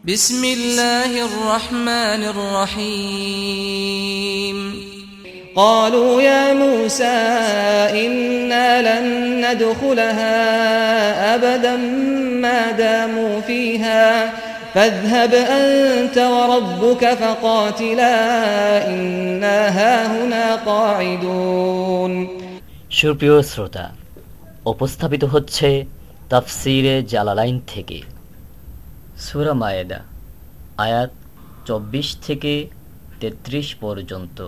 بسم الله الرحمن الرحيم قالوا يا موسى إنا لن ندخلها أبدا ما داموا فيها فاذهب أنت وربك فقاتلا إنا هاهنا قاعدون সুপ্রিয় শ্রোতা উপস্থাপিত হচ্ছে তাফসিরে জালালাইন থেকে সুরা মায়েদা আয়াত চব্বিশ থেকে তেত্রিশ পর্যন্ত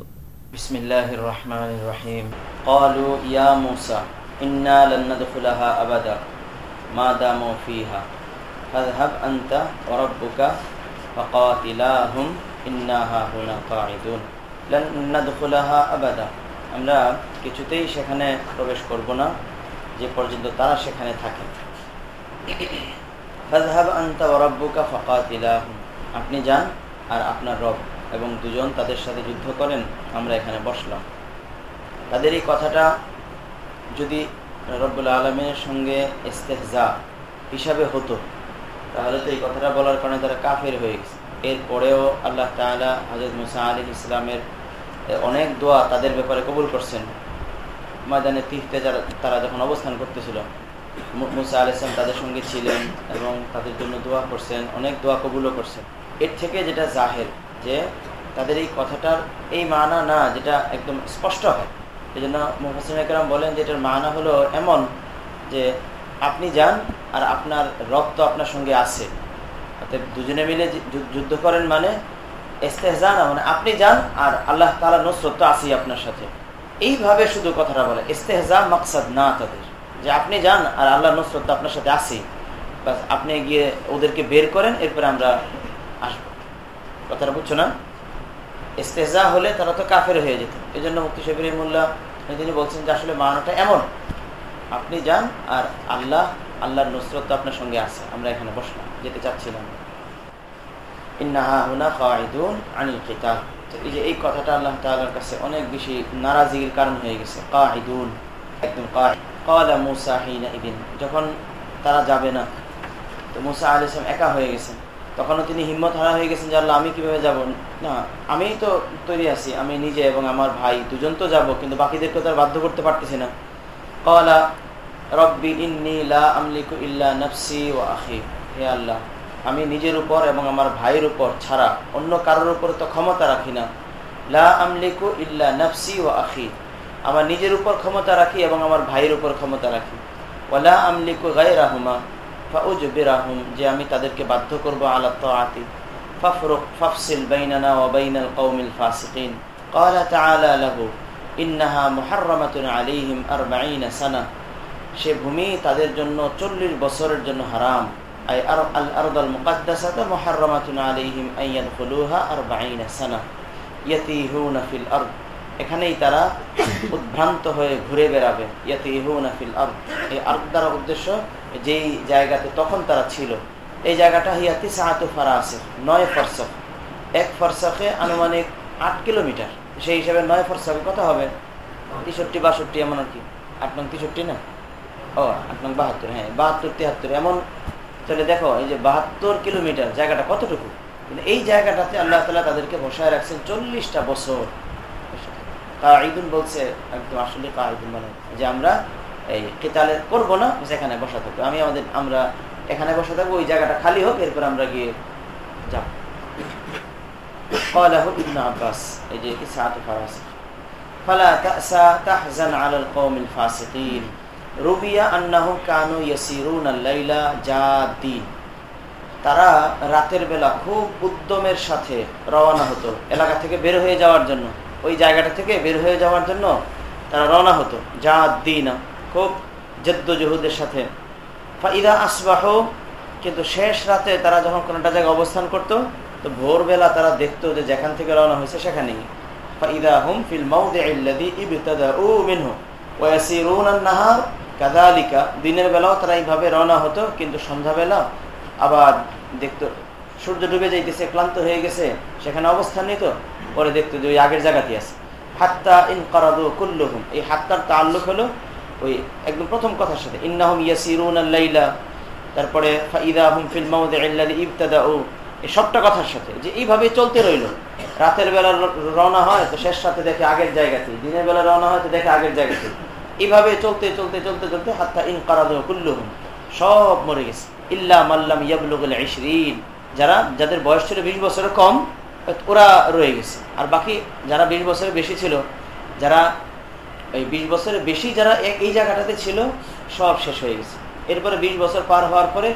بسم الله الرحمن الرحيم قالوا يا موسى إنا لن ندخلها أبدا ما داموا فيها فاذهب أنت وربك فقاتلاهم إنا هنا قاعدون لن ندخلها أبدا আমরা কিছুতেই সেখানে প্রবেশ করব না যে পর্যন্ত তারা সেখানে থাকে ফাজহাব আনতা ওরাব্বুকা ফাকাতিলাহুম। আপনি যান আর আপনার রব এবং দুজন তাদের সাথে যুদ্ধ করেন, আমরা এখানে বসলাম। তাদের এই কথাটা যদি রব্বুল আলমের সঙ্গে ইস্তেহজা হিসাবে হতো, তাহলে তো এই কথাটা বলার কারণে তারা কাফের হয়ে গেছে। এরপরেও আল্লাহ তালা হজরত মুসা আলী ইসলামের অনেক দোয়া তাদের ব্যাপারে কবুল করছেন। ময়দানে তীর্থে যারা তারা যখন অবস্থান করতেছিল মুসা আল ইসলাম তাদের সঙ্গে ছিলেন এবং তাদের জন্য দোয়া করছেন, অনেক দোয়া কবুলও করছেন। এর থেকে যেটা জাহের, যে তাদের এই কথাটার এই মানা না যেটা একদম স্পষ্ট হয়। এই জন্য মুহাসিন একরাম বলেন যে এটার মানা হলো এমন যে আপনি যান আর আপনার রক্ত আপনার সঙ্গে আছে। অর্থাৎ দুজনে মিলে যুদ্ধ করেন মানে এস্তেহজা না মানে আপনি যান আর আল্লাহ তালা নসরত তো আসি আপনার সাথে। এইভাবে শুধু কথাটা বলে ইস্তেহজা মকসাদ না তাদের। যে আপনি যান আর আল্লাহ নসরত আপনার সাথে আসি বাস আপনি গিয়ে ওদেরকে বের করেন, এরপরে আমরা আসব। কথাটা বুঝছ না? ইস্তেজা হলে তারা তো কাফের হয়ে যেত। এই জন্য মুক্তি শবির মোল্লা তিনি বলছেন যে আসলে মানাটা এমন। আপনি যান আর আল্লাহ, আল্লাহর নসরত আপনার সঙ্গে আছে। আমরা এখানে বসলাম, যেতে চাচ্ছিলাম। এই যে এই কথাটা আল্লাহ কাছে অনেক বেশি নারাজির কারণ হয়ে গেছে। কাঈদুন একদম মুসা যখন তারা যাবে না, তো মুসা আল ইসলাম একা হয়ে গেছেন। তখনও তিনি হিম্মত হারা হয়ে গেছেন যে আল্লাহ, আমি কীভাবে যাব? না, আমি তো তৈরি আছি, আমি নিজে এবং আমার ভাই দুজন তো যাব, কিন্তু বাকিদেরকে তো আর বাধ্য করতে পারতেছি না। কলা রব্বি ইন্নি লা আমলিকু ইল্লা নফসি ও আখি। হে আল্লাহ, আমি নিজের উপর এবং আমার ভাইয়ের উপর ছাড়া অন্য কারোর উপর তো ক্ষমতা রাখি না। লা আমলিকু ইল্লা নফসি ও আখি। আমার নিজের উপর ক্ষমতা রাখি এবং আমার ভাইয়ের উপর ক্ষমতা রাখি। ওলা আমলিকু গায়ে রাহুমা ফা ও রাহুম যে আমি তাদেরকে বাধ্য করব আলাত তো আতি ফাফরুক, ফাফসিল বাইনানা ওবাইনাল কৌমিল ফাসিকিন। কলা তালা লাহু, ইন্নাহা মুহারমাতুন আলিহিম আর বাইনা সানা। সে ভূমি তাদের জন্য চল্লিশ বছরের জন্য হারাম। আই আর, আল আরদাল মুকাদ্দাসাতা মুহারমাতুন আলিহিম আইয়াল খুলুহা আর বাইনা সানা। হু নাফিল আর এখানেই তারা উদ্ভ্রান্ত হয়ে ঘুরে বেড়াবে। ইয়াতিহুনা ফিল আরদ। এই আরদ দ্বারা উদ্দেশ্য, যেই জায়গাতে তখন তারা ছিল, এই জায়গাটা হিয়াতি সাহাতু ফারাসে নয় ফরসক এক ফরসকে আনুমানিক আট কিলোমিটার। সেই হিসাবে নয় ফরসকে কত হবে? তেষট্টি, বাষট্টি, এমন আর কি। আট নং তেষট্টি না? ও, আট নং বাহাত্তর হ্যাঁ বাহাত্তর তিয়াত্তর এমন। তাহলে দেখো, এই যে বাহাত্তর কিলোমিটার, জায়গাটা কতটুকু? এই জায়গাটাতে আল্লাহ তালা তাদেরকে বসায় রাখছেন চল্লিশটা বছর। কাঈদুন বলছে একদম আসলে কাঈদুন মানে যে আমরা এই কেতালে করবো না সেখানে বসা থাকবো আমি আমাদের আমরা এখানে বসে থাকবো ওই জায়গাটা খালি হোক এরপর আমরা গিয়ে যাব قاله ابن عباس এই যে ইসআত ফারাস فلا تأسى تحزن على القوم الفاسقين روي انهم كانوا يسيرون الليل جادين তারা রাতের বেলা খুব উদ্যমের সাথে রওনা হতো এলাকা থেকে বের হয়ে যাওয়ার জন্য ওই জায়গাটা থেকে বের হয়ে যাওয়ার জন্য তারা রওনা হতো। যা দিনা খুব জেদ্দজহুদের সাথে। ফাইদা আসবাহ, কিন্তু শেষ রাতে তারা যখন কোনোটা জায়গায় অবস্থান করত, তো ভোরবেলা তারা দেখতো যে যেখান থেকে রওনা হয়েছে সেখানেই। ফাইদা হুম ফিল মাউদি আন-নাহার, কাযালিকা। দিনের বেলাও তারা এইভাবে রওনা হতো, কিন্তু সন্ধ্যাবেলা আবার দেখতো, সূর্য ডুবে যাইতেছে, ক্লান্ত হয়ে গেছে, সেখানে অবস্থান নিত। পরে দেখতো যে ওই আগের জায়গাতে আছে। হাত্তা ইন করাদু কুল্লুহুম। এই হাত্তার তাল্লুক হলো ওই একদম প্রথম কথার সাথে। ইন্নাহুম ইয়াসিরুন আল্লাইলা তারপরে ফাইদা হুম ফিল মাউদি ইবতাদাউ। এই সবটা কথার সাথে। যে এইভাবে চলতে রইল। রাতের বেলা রওনা হয় তো শেষ সাথে দেখে আগের জায়গাতে দিনের বেলা রওনা হয় তো দেখে আগের জায়গাতে এইভাবে চলতে চলতে চলতে চলতে হাত্তা ইন কারাদ কুল্লুহুম। সব মরে গেছে। ইল্লা মাল্লাম ইয়াবলুগুল ইশরিন যারা, যাদের বয়স ছিল বিশ বছরের কম ওরা রয়ে গেছে। আর বাকি যারা বিশ বছরের বেশি ছিল, যারা এই বিশ বছরের বেশি যারা এই জায়গাটাতে ছিল, সব শেষ হয়ে গেছে। এরপরে বিশ বছর পার হওয়ার পরে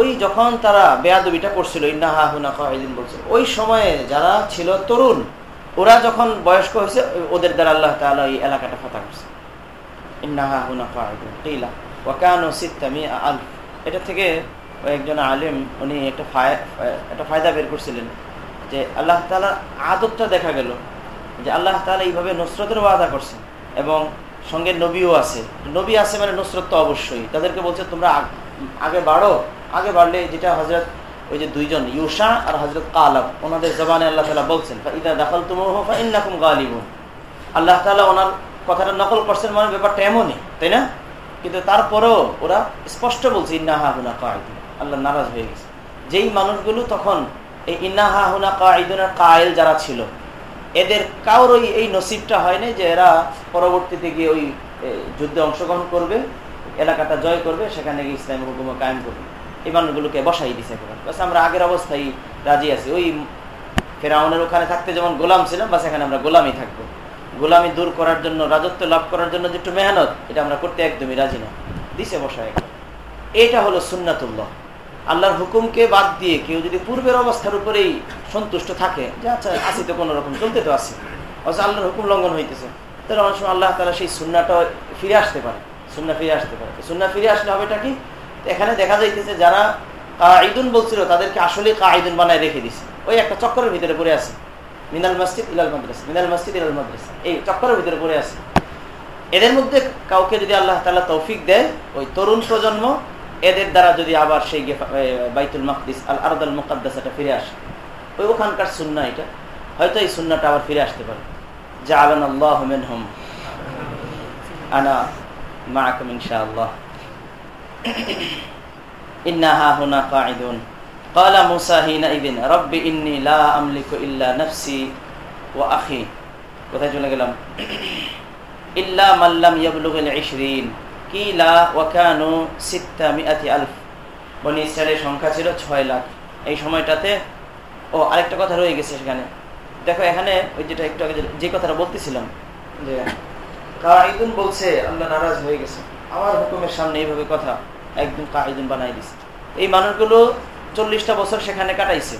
ওই যখন তারা বেয়াদবিটা করছিল ইন্নাহা হুনা খাহিদিন বলছিল ওই সময়ে যারা ছিল তরুণ, ওরা যখন বয়স্ক হয়েছে, ওদের দ্বারা আল্লাহ তালা এই এলাকাটা ফাতা করছে। ইন্নাহা হুনা খাহিদিন টিলা ওয়াকানো সিত্তামি আল এটা থেকে একজন আলিম, উনি একটা ফায় একটা ফায়দা বের করছিলেন। যে আল্লাহ তালা আদতটা দেখা গেল যে আল্লাহ তালা এইভাবে নুসরতের ওয়াদা করছেন এবং সঙ্গে নবীও আছে। নবী আছে মানে নুসরত তো অবশ্যই। তাদেরকে বলছে, তোমরা আগে বাড়ো। আগে বাড়লে যেটা হজরত ওই যে দুইজন, ইউসা আর হজরত কালাব, ওনাদের জবানে আল্লাহ তালা বলছেন ইদা দাখল তুমুম গালিবুন। আল্লাহ তালা ওনার কথাটা নকল করছেন মানে ব্যাপারটা এমনই, তাই না? কিন্তু তারপরেও ওরা স্পষ্ট বলছে, ইন্নাহা হুনা কায়দিন আল্লাহ নারাজ হয়ে গেছে। যেই মানুষগুলো তখন এই ইন্নাহা হুনা কায়দিনের কায়েল যারা ছিল, এদের কারোর এই নসিবটা হয়নি যে এরা পরবর্তীতে গিয়ে ওই যুদ্ধে অংশগ্রহণ করবে, এলাকাটা জয় করবে, সেখানে গিয়ে ইসলামের হুকুম কায়েম করবে। এই মানুষগুলোকে বসাই দিছে বাস আমরা আগের অবস্থায় রাজি আছি। ওই ফেরাউনের ওখানে থাকতে যেমন গোলাম ছিলাম, বাস এখানে আমরা গোলামই থাকব। গোলামি দূর করার জন্য, রাজত্ব লাভ করার জন্য যে একটু মেহনত, এটা আমরা করতে একদমই রাজি না। দিছে বসায় এটা হলো সুন্নাতুল্লাহ। আল্লাহর হুকুমকে বাদ দিয়ে কেউ যদি পূর্বের অবস্থার উপরেই সন্তুষ্ট থাকে, যে আচ্ছা আসি তো কোনো রকম, চলতে তো আসি অথচ আল্লাহর হুকুম লঙ্ঘন হইতেছে। তাহলে অনেক সময় আল্লাহ তালা সেই সুন্নাটা ফিরে আসতে পারে। সুন্না ফিরে আসতে পারে। সুন্না ফিরে আসলে হবে এটা কি? এখানে দেখা যাইতেছে যারা কাঈদুন বলছিল, তাদেরকে আসলে কাঈদুন বানায় রেখে দিছে। ওই একটা চক্করের ভিতরে পড়ে আছে। মিনাল মসজিদ ইলাল মাদ্রাসা, মিনাল মসজিদ ইলাল মাদ্রাসা। এই চক্করের ভিতরে পড়ে আছে। এদের মধ্যে কাউকে যদি আল্লাহ তালা তৌফিক দেয়, ওই তরুণ প্রজন্ম এদের দ্বারা যদি আবার সেই বাইতুল মকদিস আল আরদাল মুকাদ্দাসাটা ফিরে আসে ওই ওখানকার সুন্না এটা হয়তো এই সুন্নাটা আবার ফিরে আসতে পারে যা আলান আল্লাহ হোম আনা মাকুম ইনশাআল্লাহ ইন্নাহা হুনা কাঈদুন قال موسى حينئذ رب إني لا أملك إلا نفسي وأخي কোথায় চলে গেলাম ইল্লা মাল্লাম ইয়াবলুগিল 20 কিলা ওয়াকানু সিত্তা মিআতি আলফ। বনি সংখ্যা ছিল ছয় লাখ। এই সময়টাতে, ও আরেকটা কথা রয়ে গেছে সেখানে। দেখো, এখানে ওই যেটা একটু আগে যে কথাটা বলতেছিলাম, যে কাঈদুন বলছে আল্লাহ নারাজ হয়ে গেছে। আমার হুকুমের সামনে এইভাবে কথা একদম কাঈদুন বানাই দিছে। এই মানুষগুলো চল্লিশটা বছর সেখানে কাটাইছে।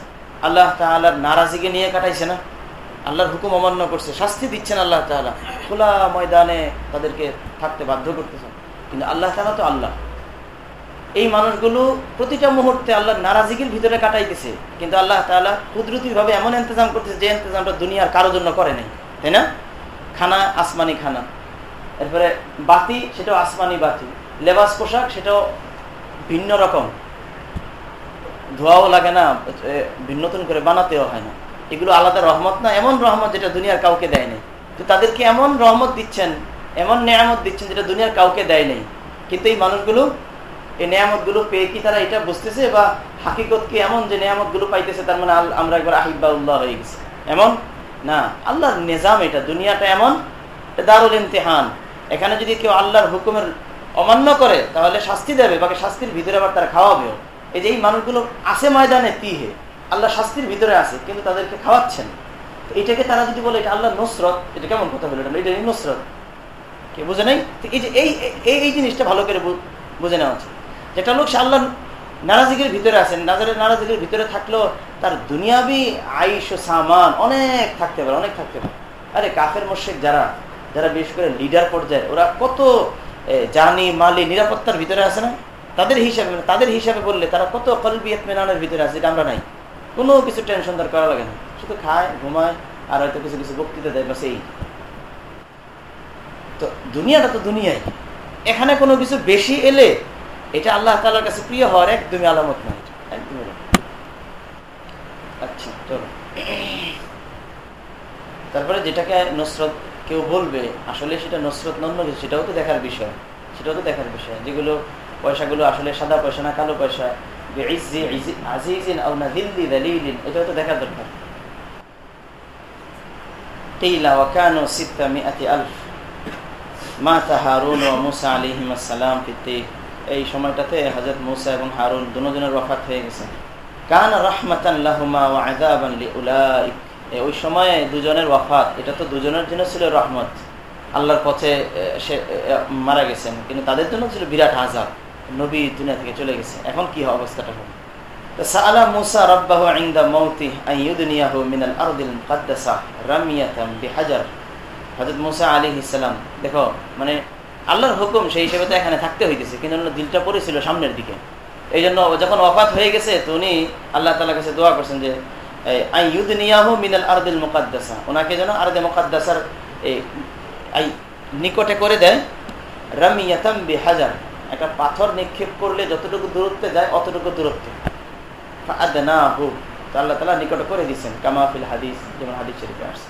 আল্লাহ তাআলার নারাজিকে নিয়ে কাটাইছে না? আল্লাহর হুকুম অমান্য করছে, শাস্তি দিচ্ছেন আল্লাহ তাআলা। খোলা ময়দানে তাদেরকে থাকতে বাধ্য করতেছেন কিন্তু আল্লাহ তালা তো আল্লাহ। এই মানুষগুলো প্রতিটা মুহূর্তে আল্লাহ নারাজিগির ভিতরে কাটাইতেছে। কিন্তু আল্লাহ তালা কুদরতি ভাবে এমন ইন্তজাম করতেছে যে ইন্তজামটা দুনিয়ার কারও জন্য করে নাই। তাই না? খানা আসমানি খানা। এরপরে বাতি, সেটাও আসমানি বাতি। লেবাস পোশাক, সেটাও ভিন্ন রকম। ধোয়াও লাগে না ভিন্নতন করে বানাতেও হয় না। এগুলো আলাদা রহমত না, এমন রহমত যেটা দুনিয়ার কাউকে দেয়নি তো তাদেরকে এমন রহমত দিচ্ছেন এমন নিয়ামত দিচ্ছেন যেটা দুনিয়ার কাউকে দেয় নাই। কিন্তু এই মানুষগুলো, এই নিয়ামতগুলো পেয়ে কি তারা এটা বুঝতেছে বা হাকিকত কি এমন যে নিয়ামতগুলো পাইতেছে, তার মানে আমরা একবার আহিবা উল্লাহ হয়ে গেছে। এমন? না, আল্লাহর নিজাম এটা। দুনিয়াটা এমন দারুল ইমতেহান। এখানে যদি কেউ আল্লাহর হুকুমের অমান্য করে, তাহলে শাস্তি দেবে, বাকি শাস্তির ভিতরে আবার তারা খাওয়াবেও। এই যে এই মানুষগুলো আছে ময়দানে তিহে, আল্লাহ শাস্তির ভিতরে আছে, কিন্তু তাদেরকে খাওয়াচ্ছেন। এটাকে তারা যদি বলে এটা আল্লাহ নসরত, এটা কেমন কথা বলে এটা? নসরত? কে বুঝে নাই? এই যে এই এই জিনিসটা ভালো করে বুঝে নেওয়া উচিত। যেটা লোক সে আল্লাহ নারাজিগের ভিতরে আছেন, নাজারের নারাজিগের ভিতরে থাকলেও তার দুনিয়াবি আইস ও সামান অনেক থাকতে পারে, অনেক থাকতে পারে। আরে কাফের মোর্শেক যারা যারা বিশেষ করে লিডার পর্যায়ে ওরা কত জানি, মালি, নিরাপত্তার ভিতরে আছে না? তাদের হিসাবে তাদের হিসাবে বললে তারা কত কলবিয়ত মেনানের ভিতরে আছে, এটা আমরা নাই। কোনো কিছু টেনশন দরকার লাগে না। শুধু খায়, ঘুমায়, আর হয়তো কিছু কিছু বক্তৃতা দেয়, বাস এই। তো দুনিয়াটা তো দুনিয়ায় এখানে কোনো কিছু বেশি এলে এটা আল্লাহ তালার কাছে প্রিয় হওয়ার একদমই আলামত নয় একদমই আচ্ছা চলো। তারপরে যেটাকে নসরত কেউ বলবে, আসলে সেটা নসরত নন্য সেটাও তো দেখার বিষয়। সেটাও তো দেখার বিষয়। যেগুলো পয়সাগুলো আসলে সাদা পয়সা না কালো পয়সা এটাও তো দেখা দরকার। মা তাহারুন ও মুসা আলিহিম আসসালাম ফিতে এই সময়টাতে হজরত মুসা এবং হারুন দুজনের ওফাত হয়ে গেছে। কান রহমতাল্লাহমা ও আদাবানলি ওই সময়ে দুজনের ওয়াফাত, এটা তো দুজনের জন্য ছিল রহমত। আল্লাহর পথে সে মারা গেছেন। কিন্তু তাদের জন্য ছিল বিরাট আজাব নবী দুনিয়া থেকে চলে গেছে। এখন কি অবস্থাটা হবে সালা মুসা রব্বাহ ইন্দা মৌতি আইউদনিয়াহু মিনাল আরদিল মুকাদ্দাসা হযরত মুসা আলাইহিস সালাম, দেখো মানে আল্লাহর হুকুম সেই হিসেবে তো এখানে থাকতে হইতেছে, কিন্তু দিলটা পড়েছিল সামনের দিকে। এই জন্য যখন অফাত হয়ে গেছে, তো উনি আল্লাহ তালার কাছে দোয়া করছেন যে আই ইউদনিয়াহু মিনাল আরদিল মুকাদ্দাসা। ওনাকে যেন আরদে মুকাদ্দাসার এই আই, নিকটে করে দেয় রামিয়াতাম বিহাজার। একটা পাথর নিক্ষেপ করলে যতটুকু দূরত্বে যায়, অতটুকু দূরত্বে। আল্লাহ তালা নিকট করে দিচ্ছেন কামাফিল হাদিস, যেমন হাদিস শরীফে আসছে।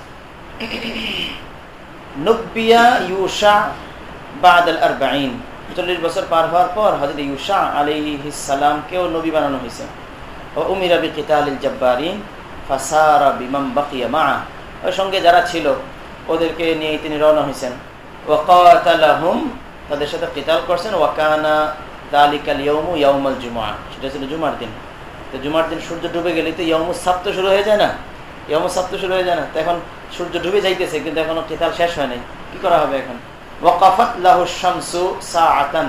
নব্বিয়া ইউসা আর বাইন চল্লিশ বছর পার হওয়ার পর হজরত ইউসা আলিহিসালামকেও নবী বানানো হয়েছে। ও উমির আবি কিতালিল জব্বারিন, ফাসারা বিমাম বাকিয়া মা ওই সঙ্গে যারা ছিল, ওদেরকে নিয়ে তিনি রওনা হয়েছেন। ওয়াকাতালাহুম তাদের সাথে কিতাল করছেন। ওয়াকানা দালিকাল ইয়মু ইয়াউমাল জুমা সেটা ছিল জুমার দিন। তো জুমার দিন সূর্য ডুবে গেলে তো ইয়মু সাপ্ত শুরু হয়ে যায় না। ইয়মু সাপ্ত শুরু হয়ে যায় না। তো এখন সূর্য ডুবে যাইতেছে, কিন্তু এখনও কিতাল শেষ হয় নাই। কি করা হবে এখন? ওয়াকাফাত সাআতান।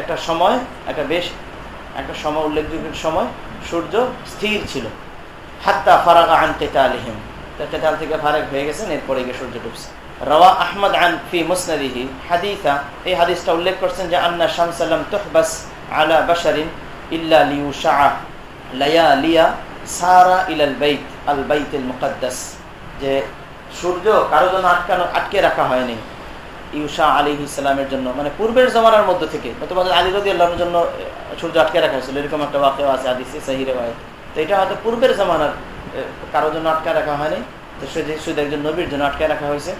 একটা সময়, একটা বেশ, একটা সময়, উল্লেখযোগ্য সময়, সূর্য স্থির ছিল। হাত্তা ফারাগা আন কেতা কেতালিহিম কেতাল থেকে ফারাক হয়ে গেছেন, এরপরে গিয়ে সূর্য ডুবছে। রওয়া আহমদ আন ফি মুসনাদিহি হাদিসা। এই হাদিসটা উল্লেখ করছেন যে, আন্না শামসাল্লাম তুহবাস আলা বাশারিন ইল্লা লিউ শাহ লায়া লিয়া সারা ইলাল বাইত, আল বাইতুল মুকাদ্দাস। যে সূর্য কারও জন্য আটকানো, আটকে রাখা হয়নি। ইউসা আলী ইসলামের জন্য মানে পূর্বের জমানার মধ্যে থেকে তোমাদের আলী রদি আল্লাহর জন্য সূর্য আটকে রাখা হয়েছিল, এরকম একটা বাক্য আছে আদিসে সাহিরে ভাই তো এটা হয়তো পূর্বের জমানার কারও জন্য আটকে রাখা হয়নি, তো শুধু একজন নবীর জন্য আটকে রাখা হয়েছে।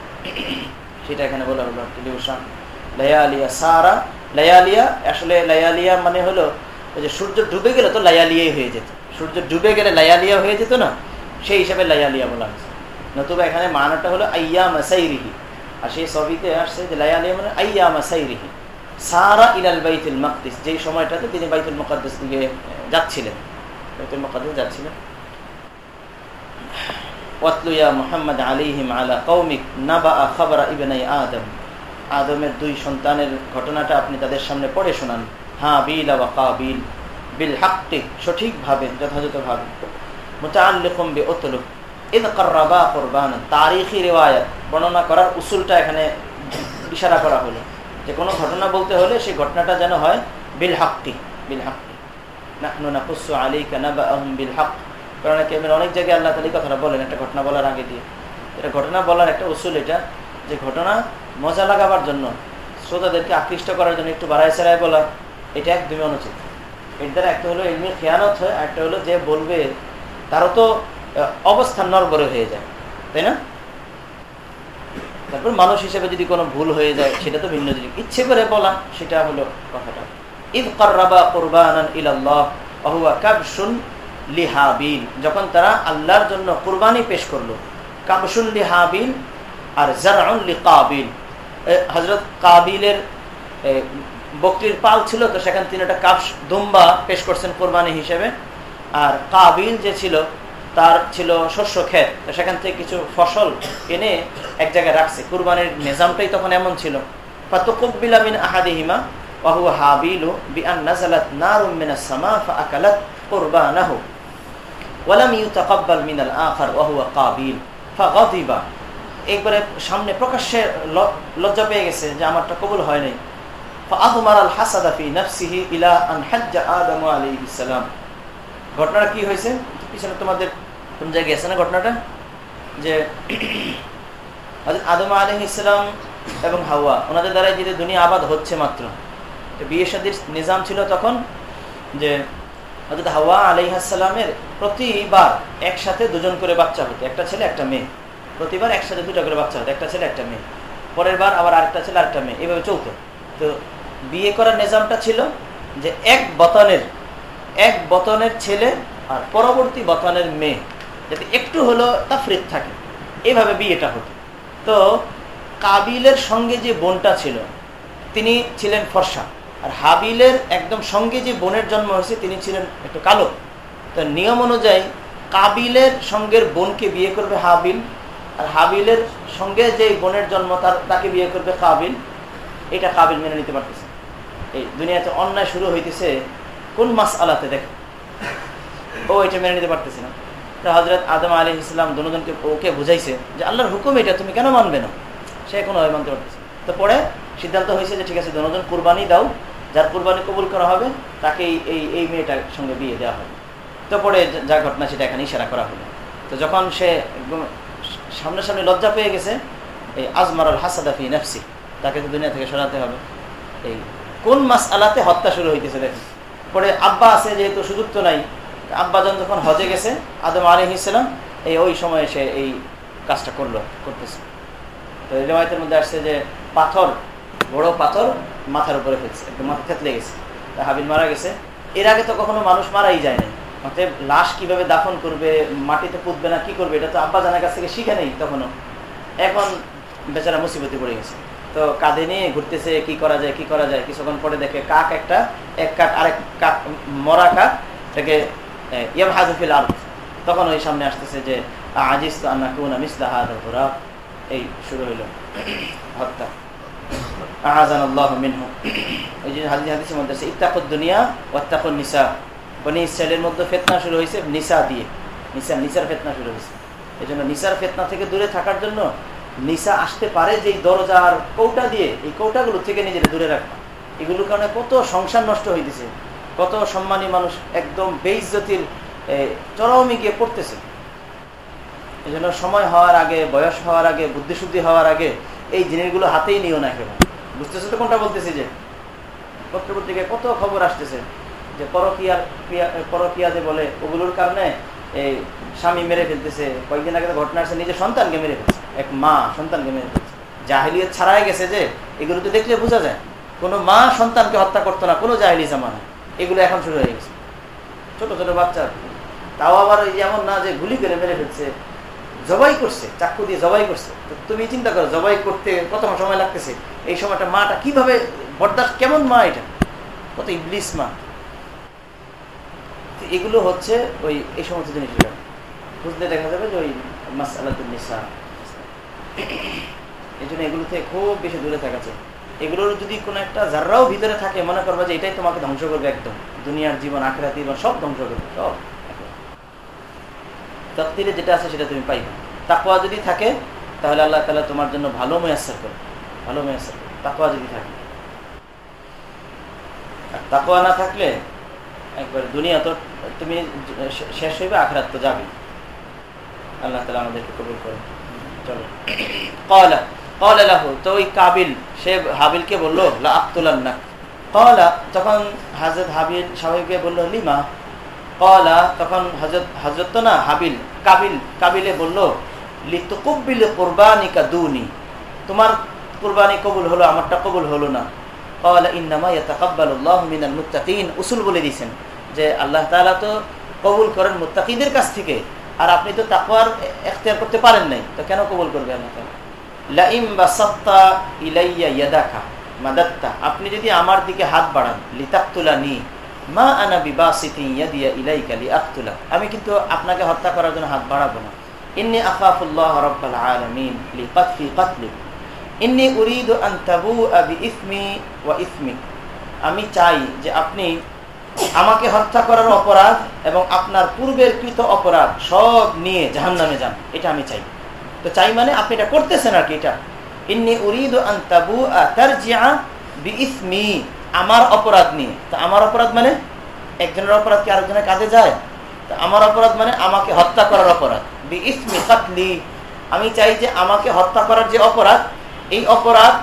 সেটা এখানে বলা হলো ইউসা লায়ালিয়া সারা, লায়ালিয়া, আসলে লায়ালিয়া মানে হলো যে সূর্য ডুবে গেলে তো লায়ালিয়াই হয়ে যেত। সূর্য ডুবে গেলে লায়ালিয়া হয়ে যেত না, সেই হিসাবে লায়ালিয়া বলা হয়েছে। নতুবা এখানে মানাটা হলো আইয়া মাসাইরিহি আর সেই ছবিতে আসছে যে লায়ালিয়া মানে আইয়া মাসাইরিহি সারা ইলাল বাইতুল মকদিস, যেই সময়টাতে তিনি বাইতুল মকাদ্দিস দিকে যাচ্ছিলেন। বাইতুল মকাদ্দিস যাচ্ছিলেন। ওয়াতলুয়া মোহাম্মদ আলিহিম আলা কৌমিক নাবা খবরা ইবেনাই আদম। আদমের দুই সন্তানের ঘটনাটা আপনি তাদের সামনে পড়ে শোনান। হা বিল আবা কাবিল। বিল হাক্তি সঠিকভাবে, যথাযথভাবে। মোতাল্লিকুম বি অতলুক ইদ কররাবা কোরবান, তারিখি রেওয়ায়ত, বর্ণনা করার উসুলটা এখানে ইশারা করা হলো। যে কোনো ঘটনা বলতে হলে সেই ঘটনাটা যেন হয় বিল হাক্তি বিল হাক্তি নাহনু নাকুসু আলাইকা নাবাআহুম বিল হক কারণ কেমের অনেক জায়গায় আল্লাহ তালি কথাটা বলেন, একটা ঘটনা বলার আগে দিয়ে। এটা ঘটনা বলার একটা উসুল এটা, যে ঘটনা মজা লাগাবার জন্য, শ্রোতাদেরকে আকৃষ্ট করার জন্য একটু বাড়াই ছাড়াই বলা, এটা একদমই অনুচিত এর দ্বারা একটা হলো এমনি খেয়ানত হয় একটা হলো যে বলবে, তারও তো অবস্থান নরবরে হয়ে যায়, তাই না? তারপর মানুষ হিসেবে যদি কোনো ভুল হয়ে যায়, সেটা তো ভিন্ন জিনিস। ইচ্ছে করে বলা, সেটা হলো কথাটা। ঈদ কররাবা কোরবান অহুয়া কাবসুন লিহাবিল। যখন তারা আল্লাহর জন্য কোরবানি পেশ করল কাবসুন লিহাবিল আর জারাউন লি কাবিল হজরত কাবিলের বকরির পাল ছিল, তো সেখানে তিনি একটা কাবস দুম্বা পেশ করছেন কোরবানি হিসেবে। আর কাবিল যে ছিল তার ছিল শস্য ক্ষেত। সেখান থেকে কিছু ফসল এনে এক জায়গায় রাখছে। কুরবানির নিজামটাই তখন এমন ছিল। সামনে প্রকাশ্যে লজ্জা পেয়ে গেছে যে আমারটা কবুল হয় নাই। ঘটনাটা কি হয়েছে? পিছনে তোমাদের কোন জায়গায় আছে না ঘটনাটা? যে আদম আলী ইসলাম এবং হাওয়া, ওনাদের দ্বারাই যে দুনিয়া আবাদ হচ্ছে মাত্র। বিয়ে শাদির নিজাম ছিল তখন যে হজরত হাওয়া আলাইহাসালামের প্রতিবার একসাথে দুজন করে বাচ্চা হতো, একটা ছেলে, একটা মেয়ে। প্রতিবার একসাথে দুটা করে বাচ্চা হতো, একটা ছেলে, একটা মেয়ে। পরের বার আবার আরেকটা ছেলে, আরেকটা মেয়ে। এভাবে চলতো। তো বিয়ে করার নিজামটা ছিল যে এক বতনের এক বতনের ছেলে আর পরবর্তী বতনের মেয়ে যাতে একটু হলো তাফরিত থাকে। এইভাবে বিয়েটা হতো। তো কাবিলের সঙ্গে যে বোনটা ছিল, তিনি ছিলেন ফর্সা। আর হাবিলের একদম সঙ্গে যে বোনের জন্ম হয়েছে, তিনি ছিলেন একটু কালো। তো নিয়ম অনুযায়ী কাবিলের সঙ্গের বোনকে বিয়ে করবে হাবিল, আর হাবিলের সঙ্গে যে বোনের জন্ম, তার, তাকে বিয়ে করবে কাবিল। এটা কাবিল মেনে নিতে পারতেছে। এই দুনিয়াতে অন্যায় শুরু হইতেছে কোন মাস আলাতে দেখ ও এটা মেনে নিতে পারতেছে না। তো হজরত আদম আলী ইসলাম দুজনকে ওকে বুঝাইছে যে আল্লাহর হুকুম এটা, তুমি কেন মানবে না? সে কোনোভাবে মানতে পারতেছে তো পরে সিদ্ধান্ত হয়েছে যে ঠিক আছে দুজন কুরবানি দাও, যার কুরবানি কবুল করা হবে, তাকে এই এই মেয়েটার সঙ্গে বিয়ে দেওয়া হবে। তো পরে যা ঘটনা সেটা এখানে ইশারা করা হলো। তো যখন সে একদম সামনে লজ্জা পেয়ে গেছে, এই আজমারুল হাসাদাফি নেফসি, তাকে তো দুনিয়া থেকে সরাতে হবে। এই কোন মাস আলাতে হত্যা শুরু হইতেছে দেখেন। পরে আব্বা আছে, যেহেতু সুযোগ তো নাই আব্বাজন যখন হজে গেছে, আদম আলী ইসলাম এই ওই সময়ে সে এই কাজটা করল, করতেছে। তো রেওয়ায়তের মধ্যে আসছে যে পাথর, বড় পাথর মাথার উপরে ফেলছে, একদম মাথা থেতলে গেছে। তা হাবিল মারা গেছে। এর আগে তো কখনো মানুষ মারাই যায় না অতএব লাশ কীভাবে দাফন করবে, মাটিতে পুঁতবে না, কি করবে, এটা তো আব্বা জানার কাছ থেকে শিখে নেই তখনও। এখন বেচারা মুসিবতে পড়ে গেছে। তো কাঁধে নিয়ে ঘুরতেছে, কি করা যায়, কি করা যায়, কিছুক্ষণ পরে দেখে কাক একটা, এক কাক আরেক কাক মরা কাক থেকে তখন ওই সামনে আসতেছে যে আজিজ মিসলাহ এই শুরু হইল হত্যা। মধ্যে ফেতনা শুরু দিয়ে। নিসা নিসার ফেতনা শুরু হয়েছে। এই জন্য থেকে দূরে থাকার জন্য নিসা আসতে পারে যে দরজার কৌটা দিয়ে। এই কৌটাগুলো থেকে নিজের দূরে রাখা এগুলোর কারণে কত সংসার নষ্ট হইতেছে। কত সম্মানী মানুষ একদম বেইজ্জতির চরমে গিয়ে পড়তেছে। এই জন্য সময় হওয়ার আগে, বয়স হওয়ার আগে, বুদ্ধিশুদ্ধি হওয়ার আগে এই জিনিসগুলো হাতেই নিও না একেবারে বুঝতেছে তো কোনটা বলতেছি যে? পত্রপত্রিকায় কত খবর আসতেছে যে পরকিয়ার পরকিয়া যে বলে ওগুলোর কারণে এই স্বামী মেরে ফেলতেছে, কয়েকদিন আগে ঘটনা আসছে নিজের সন্তানকে মেরে ফেলছে, এক মা সন্তানকে মেরে ফেলছে। জাহিলিয়ত ছাড়াই গেছে যে, এগুলো তো দেখলে বোঝা যায়। কোনো মা সন্তানকে হত্যা করতো না, কোনো জাহিলি জামানা এগুলো এখন শুরু হয়ে গেছে। ছোট ছোট বাচ্চা। তাও আবার এমন না যে গুলি করে মেরে ফেলছে, জবাই করছে, চাকু দিয়ে জবাই করছে। তো তুমি চিন্তা করো, জবাই করতে কত সময় লাগতেছে? এই সময়টা মাটা কীভাবে, বরদাস্ত কেমন মা এটা? কত ইংলিশ মা। এগুলো হচ্ছে ওই, এই সমস্ত জিনিসগুলো। বুঝতে দেখা যাবে যে ওই মাস আলাদুল্নিসা এই জন্য এগুলো থেকে খুব বেশি দূরে থাকা চাই। এগুলোর যদি কোনো একটা যারাও ভিতরে থাকে, মনে করব যে এটাই তোমাকে ধ্বংস করবে একদম। দুনিয়ার জীবন, আখেরাত জীবন সব ধ্বংস করবে, সব। তকদিরে যেটা আছে সেটা তুমি পাইবে। তাকুয়া যদি থাকে, তাহলে আল্লাহ তালা তোমার জন্য ভালো মেয়াসার করে ভালো মেয়াসার করে তাকুয়া যদি থাকে। আর তাকুয়া না থাকলে একবার দুনিয়া তো তুমি শেষ হইবে, আখরাত তো যাবে আল্লাহ তালা আমাদেরকে কবুল করে চলো। কলা ওই কাবিল, সে হাবিলকে বলল কাবিল, কাবিলে বলল দুনি। তোমার কোরবানি কবুল হলো, আমারটা কবুল হলো না। উসুল বলে দিয়েছেন যে, আল্লাহ তাআলা তো কবুল করেন মুত্তাকিদের কাছ থেকে, আর আপনি তো তাকওয়ার এখতিয়ার করতে পারেন নাই, তো কেন কবুল করবে আল্লাহ তাআলা? লাইম বাসাত্তা ইলাইয়া ইয়াদাকা, মাদাত্তা, আপনি যদি আমার দিকে হাত বাড়ান লিতাকতুলা নি মা আনা বিবাসিতি ইয়াদিয়া ইলাইকা লিআকতুলা, আমি কিন্তু আপনাকে হত্যা করার জন্য হাত বাড়াবো না। ইন্নি আখাফুল্লাহ রাব্বাল ইন্নি উরিদু আন তাবুআ বিইসমি ওয়া ইসমি আমি চাই যে আপনি আমাকে হত্যা করার অপরাধ এবং আপনার পূর্বের কৃত অপরাধ সব নিয়ে জাহান্নামে যান, এটা আমি চাই। তো চাই মানে আপনি এটা করতেছেন আর কি এটা। ইন্নি উরিদু আন তাবুআ তারজিআ বিইসমি আমার অপরাধ নিয়ে। তো আমার অপরাধ মানে একজনের অপরাধ কি আরেকজনের কাঁধে যায়? তো আমার অপরাধ মানে আমাকে হত্যা করার অপরাধ। বি ইসমি কাতলি আমি চাই যে আমাকে হত্যা করার যে অপরাধ, এই অপরাধ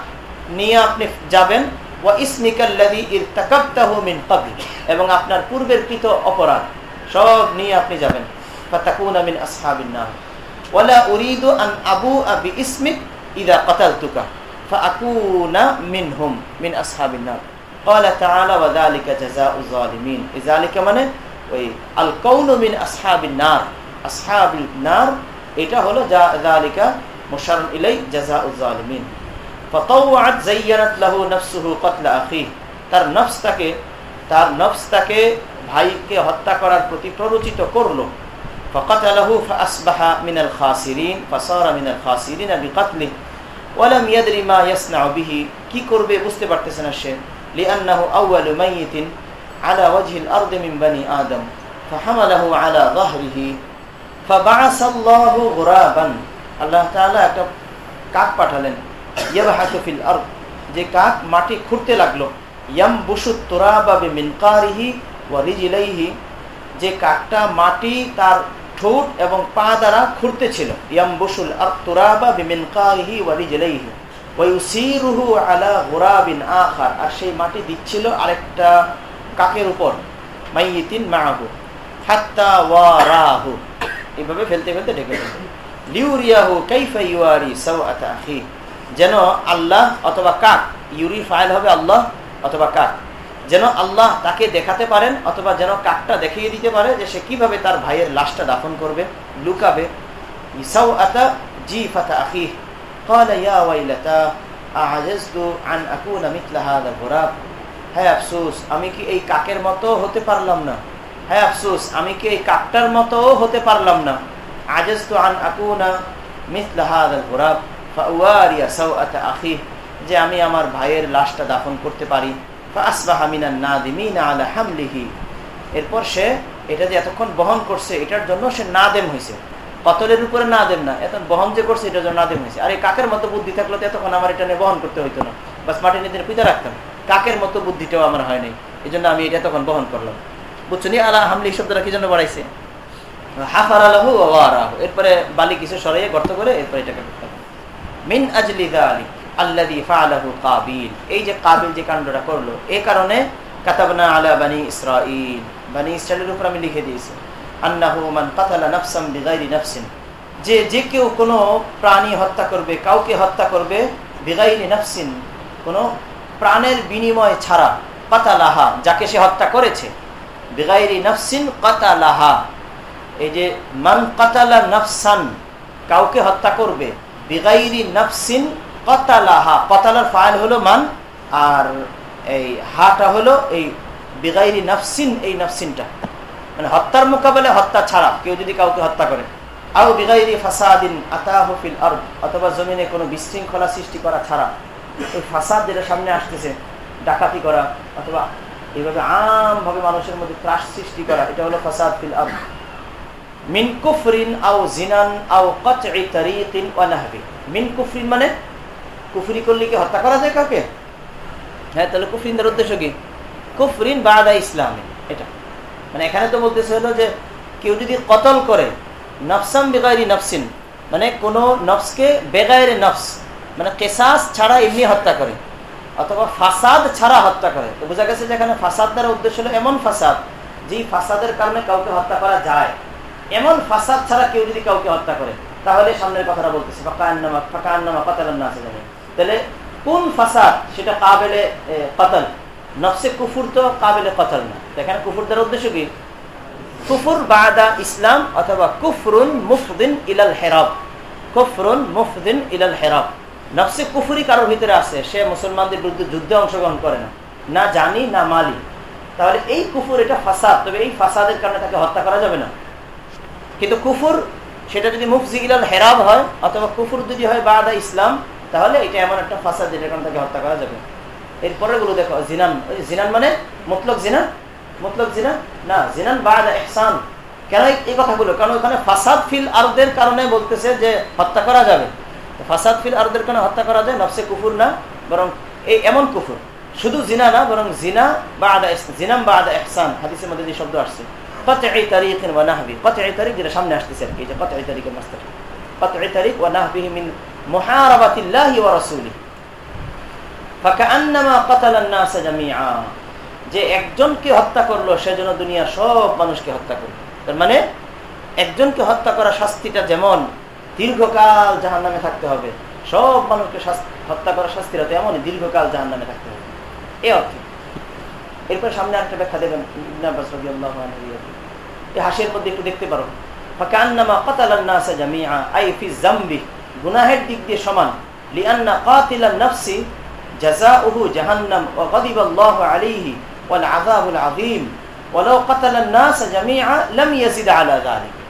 নিয়ে আপনি যাবেন। ওয়া ইসমিকাল্লাদি ইরতাকাবতাহু মিন ক্বাবল এবং আপনার পূর্বের কৃত অপরাধ সব নিয়ে আপনি যাবেন। ফাতাকুনা মিন আসহাবিন নার ওয়ালা উরিদু আন আবু আবি ইসমিক ইদা কাতালতুকা ফাআকুনা মিনহুম মিন আসহাবিন নার قال تعالى وذلك جزاء الظالمين ذلك মানে ওই আল কৌন মিন আসহাবিন নার আসহাবিল নার এটা হলো ذلك مشار ইলাই জাযাউল জালিমিন فطوعت زينت له نفسه قتل اخيه তার নফস তাকে তার নফস তাকে ভাইকে হত্যা করার প্রতি প্ররোচিত করলো فقتله فأصبح من الخاسرين فصار من الخاسرين بقتله ولم يدري ما يصنع به কি করবে বুঝতে পারতেছে না সে لأنه أول ميت على وجه الأرض من بني آدم فحمله على ظهره فبعث الله غرابا আল্লাহ তাআলা একটা কাক পাঠালেন ইয়াবহাতু ফিল আরদ যে কাক মাটি খুঁড়তে লাগলো ইয়ামবুসু তুরাবা বিমিনকারিহি ওয়া রিজলাইহি যে কাকটা মাটি তার ঠোঁট এবং পা দ্বারা খুঁড়তেছিল। ইয়ামবুসুল তুরাবা বিমিনকারিহি ওয়া রিজলাইহি। ওয়াইউসিরুহু আলা গুরাবিন আখার। আর সেই মাটি দিচ্ছিল আরেকটা কাকের উপর, মাইয়িতিন মাআহু হাত্তা ওয়ারাহু। এইভাবে ফেলতে ফেলতে ঢেকে ফেলতে লিউরিয়াহু কাইফা ইউয়ারি সাওআতা আখি যেন আল্লাহ অথবা কাক ইউরি ফাইল হবে আল্লাহ অথবা কাক। যেন আল্লাহ তাকে দেখাতে পারেন অথবা যেন কাকটা দেখিয়ে দিতে পারে যে সে কীভাবে তার ভাইয়ের লাশটা দাফন করবে, লুকাবে। ইসাউ আতা জি ফাতা আখি হ্যাঁ আমি কি এই কাকের মতো হতে পারলাম না? হ্যাঁ আমি কি এই কাকটার মতো হতে পারলাম না? তো আন যে আমি আমার ভাইয়ের লাশটা দাফন করতে পারি। এরপর সে এটা যে এতক্ষণ বহন করছে, এটার জন্য সে নাদেম হয়েছে কতলের উপরে না দেন না এত বহন যে করছে, এটার জন্য নাদেম হয়েছে আর এই কাকের মতো বুদ্ধি থাকলে তো এতক্ষণ আমার এটা নিয়ে বহন করতে হইতো না। বাস মাটি নিতে পিতা রাখতাম। কাকের মতো বুদ্ধিটাও আমার হয় নাই। এই জন্য আমি এটা তখন বহন করলাম। বুঝছ নি? আলা হামলি শব্দটা কি জন্য বাড়াইছে? হাফার আলাহু এরপরে বালি কিছু সরাইয়ে গর্ত করে এরপরে এটাকে মিন আজলি আলী আল্লাদি ফালাহু কাবিল। এই যে কাবিল যে কাণ্ডটা করল এই কারণে কাতাবনা আলা বানি ইসরাইল বানি ইসরায়েলের উপর আমি লিখে দিয়েছি, আন্নাহু মান কাতালা নাফসাম বিগাইরি নাফসিন। যে যে কেউ কোনো প্রাণী হত্যা করবে, কাউকে হত্যা করবে বিগাইরি নাফসিন, কোনো প্রাণের বিনিময় ছাড়া কাতালাহা, যাকে সে হত্যা করেছে, বিগাইরি নাফসিন কাতালাহা। এই যে, মান কাতালা নাফসান, কাউকে হত্যা করবে, বিগাইরি নাফসিন কতালাহা কতালার ফাইল হলো মান? আর এই হাটা হলো এই বিগাইরি নাফসিন, এই নাফসিনটা। মানে হত্যার মোকাবেলা হত্যা ছাড়া কেউ যদি কাউকে হত্যা করে। আও বিগাইরি ফাসাদিন আতাহফিল আর অথবা জমিনে কোনো বিশৃঙ্খলা সৃষ্টি করা ছাড়া। ওই ফাসাদ যেটা সামনে আসতেছে, ডাকাতি করা, অথবা এইভাবে আমভাবে মানুষের মধ্যে ত্রাস সৃষ্টি করা, এটা হলো ফাসাদ ফিল আর মিন কুফরিন আও জিনান আও কচই তারিকিন ওয়ানাহবি মিন মানে কুফরি করলে কি হত্যা করা যায় কাউকে? হ্যাঁ তাহলে কুফরিনদের উদ্দেশ্য কি? কুফরিন বাদা ইসলামে, এটা। মানে এখানে তো বলতেছে হলো যে, কেউ যদি কতল করে, নফসাম বেগাইরি নফসিন মানে কোনো নফসকে বেগায়ের নফস মানে কেসাস ছাড়া এমনি হত্যা করে, অথবা ফাসাদ ছাড়া হত্যা করে। তো বোঝা গেছে যে এখানে ফাসাদ দ্বারা উদ্দেশ্য হলো এমন ফাসাদ, যেই ফাসাদের কারণে কাউকে হত্যা করা যায়। এমন ফাসাদ ছাড়া কেউ যদি কাউকে হত্যা করে তাহলে সামনের কথাটা বলতেছে ফাঁকা ফাঁকা আন্নামা কাতাল না আছে তাহলে কোন ফাসাদ সেটা কাবেলে কতল? নফসে কুফুর তো কাবেলে কতল না। এখানে কুফুর দ্বারা উদ্দেশ্য কি? কুফুর বাদা ইসলাম অথবা কুফরুন মুফদিন ইলাল হেরব। কুফরুন মুফদিন ইলাল হেরব। নফসে কুফুরি কারোর ভিতরে আছে, সে মুসলমানদের বিরুদ্ধে যুদ্ধে অংশগ্রহণ করে না। না জানি, না মালি। তাহলে এই কুফুর এটা ফাসাদ, তবে এই ফাসাদের কারণে তাকে হত্যা করা যাবে না। কিন্তু কুফুর সেটা যদি মুফজিগিলাল হেরাব হয় অথবা কুফুর যদি হয় বা আদা ইসলাম, তাহলে এটা এমন একটা ফাসাদ যেটার কারণে তাকে হত্যা করা যাবে। এরপরে গুলো দেখো, জিনান জিনান মানে মতলক জিনা? মতলক জিনা? না, জিনান বাদা এহসান কেন এই কথাগুলো? কারণ ওখানে ফাসাদ ফিল আরদের কারণে বলতেছে যে হত্যা করা যাবে। ফাসাদ ফিল আরদের কারণে হত্যা করা যায়, নফসে কুফুর না, বরং এই এমন কুফুর। শুধু জিনা না, বরং জিনা বা আদা জিনাম বা আদা এহসান হাদিসের মধ্যে যে শব্দ আসছে। যে একজনকে হত্যা করল সেজন্য দুনিয়ার সব মানুষকে হত্যা করল। তার মানে একজনকে হত্যা করা শাস্তিটা যেমন দীর্ঘকাল জাহান নামে থাকতে হবে, সব মানুষকে হত্যা করা শাস্তিটা তেমন দীর্ঘকাল জাহান নামে থাকতে হবে। এ অর্থে। এরপরে সামনে আরেকটা ব্যাখ্যা দেবেন ইবনে আব্বাস রাদিয়াল্লাহু আনহু এই হাসির মধ্যে একটু দেখতে পারো গুনাহের দিক দিয়ে সমান।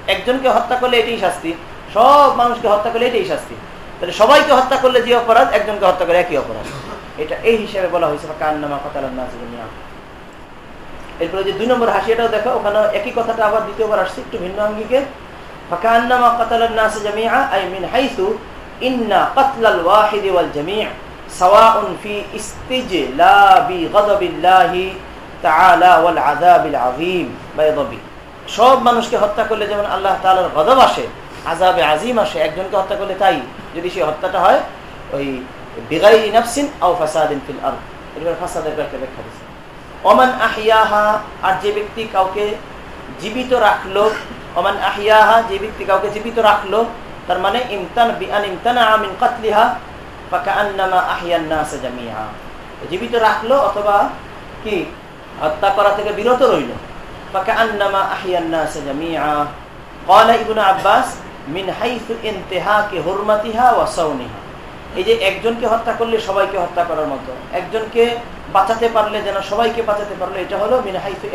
একজনকে হত্যা করলে এটাই শাস্তি, সব মানুষকে হত্যা করলে এটাই শাস্তি। তাহলে সবাইকে হত্যা করলে যে অপরাধ, একজনকে হত্যা করে একই অপরাধ। এটা এই হিসাবে বলা হয়েছে কান্নামা কাতালান নাসা জামিআ। এরপরে যে দুই নম্বর হাসিয়াটাও দেখো, ওখানে একই কথাটা আবার দ্বিতীয়বার আসছে, একটু ভিন্ন আঙ্গিকে। আই মিন সব মানুষকে হত্যা করলে যেমন আল্লাহ তাআলার গজব আসে আজাবে আজিম আসে, একজনকে হত্যা করলে তাই, যদি সে হত্যাটা হয়, ওই বেগাই নাফসিন ফিল আর ফাসাদের একটা ব্যাখ্যা দিচ্ছে। অমান আহিয়াহা, আর যে ব্যক্তি কাউকে জীবিত রাখল অমান আহিয়াহা, যে ব্যক্তি কাউকে জীবিত রাখল, তার মানে ইমতান বিআন ইমতানা আমিন কাতলিহা পাকা আন্নামা আহিয়ান্না আছে জামিয়া জীবিত রাখল অথবা কি? হত্যা করা থেকে বিরত রইল। পাকা আন্নামা আহিয়ান্না জামিয়া কলা ইবুন আব্বাস, মিন ইন্তেহা কে হরমাতিহা ওয়া সৌনিহা এই যে একজনকে হত্যা করলে সবাইকে হত্যা করার মতো, একজনকে বাঁচাতে পারলে, যেন সবাইকে বাঁচাতে পারলে, এটা হলো মিনহাইফু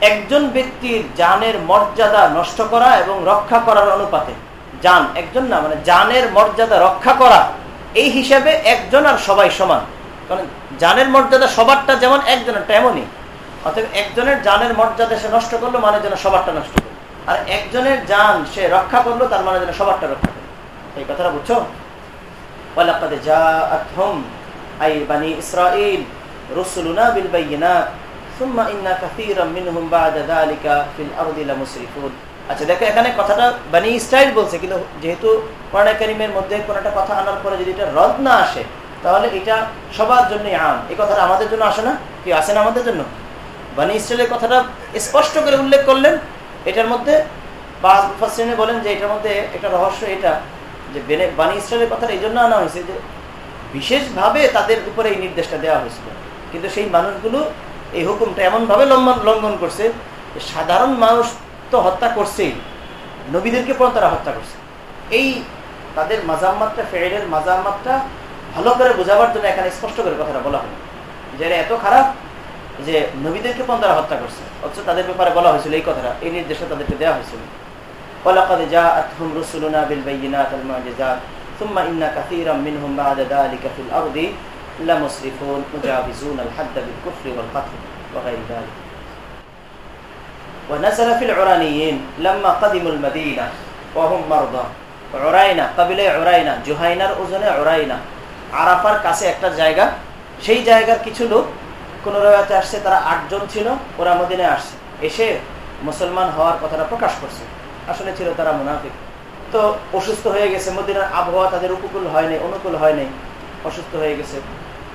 একজন ব্যক্তির জানের মর্যাদা নষ্ট করা এবং রক্ষা করার অনুপাতে। জান, একজন না মানে জানের মর্যাদা রক্ষা করা, এই হিসাবে একজন আর সবাই সমান। কারণ জানের মর্যাদা সবারটা যেমন একজনের, তেমনই। অতএব একজনের জানের মর্যাদা সে নষ্ট করল মানে যেন সবারটা নষ্ট করল। আর একজনের জান সে রক্ষা করল, তার মানে যেন সবারটা রক্ষা করল। এই কথাটা বুঝছ? বানি ইসরাঈল, রুসুলুনা বিল বাইয়িনাত, সুম্মা ইন্না কাসীরাম মিনহুম বা'দা যালিকা ফিল আরদি লামুসরিফুন আচ্ছা দেখো, এখানে কথাটা বানি ইসরাইল বলছে, কিন্তু যেহেতু কোরআন কারীমের মধ্যে কোন একটা কথা আনার পরে যদি এটা রদ না আসে, তাহলে এটা সবার জন্যই আম। এই কথাটা আমাদের জন্য আসে না? কি আসে না আমাদের জন্য? বানি ইসরায়েলের কথাটা স্পষ্ট করে উল্লেখ করলেন। এটার মধ্যে বা বলেন যে এটার মধ্যে একটা রহস্য এটা, যে বানি ইসরায়েলের কথাটা এই জন্য আনা হয়েছে যে বিশেষভাবে তাদের উপরে এই নির্দেশটা দেওয়া হয়েছিল। কিন্তু সেই মানুষগুলো এই হুকুমটা এমনভাবে লঙ্ঘন করছে সাধারণ মানুষ তো হত্যা করছেই। নবীদেরকে পর্যন্ত তারা হত্যা করছে। এই তাদের মাজাম্মাতটা ফেরের মাজাম্মাতটা ভালো করে বোঝাবার জন্য এখানে স্পষ্ট করে কথাটা বলা হয় যে এত খারাপ যে নবীদেরকে পর্যন্ত তারা হত্যা করছে। অথচ তাদের ব্যাপারে বলা হয়েছিল এই কথাটা, এই নির্দেশটা তাদেরকে দেওয়া হয়েছিল। যা ثم إن كثيرا منهم بعد ذلك في الأرض لمسرفون مجاوزون الحد بالكفر والقتل وغير ذلك ونزل في العرانيين لما قدموا المدينة وهم مرضى عرينا قبيله عرينا জুহাইনার ওজনে عرينا আরাফার কাছে একটা জায়গা সেই জায়গার কিছু লোক কোন রাতে আসছে তারা আটজন ছিল ওরা মদিনায় আসছে এসে মুসলমান হওয়ার কথাটা প্রকাশ করছে আসলে ছিল তারা মুনাফিক তো অসুস্থ হয়ে গেছে। মদিনার আবহাওয়া তাদের উপকূল হয় নাই, অনুকূল হয় নাই। অসুস্থ হয়ে গেছে।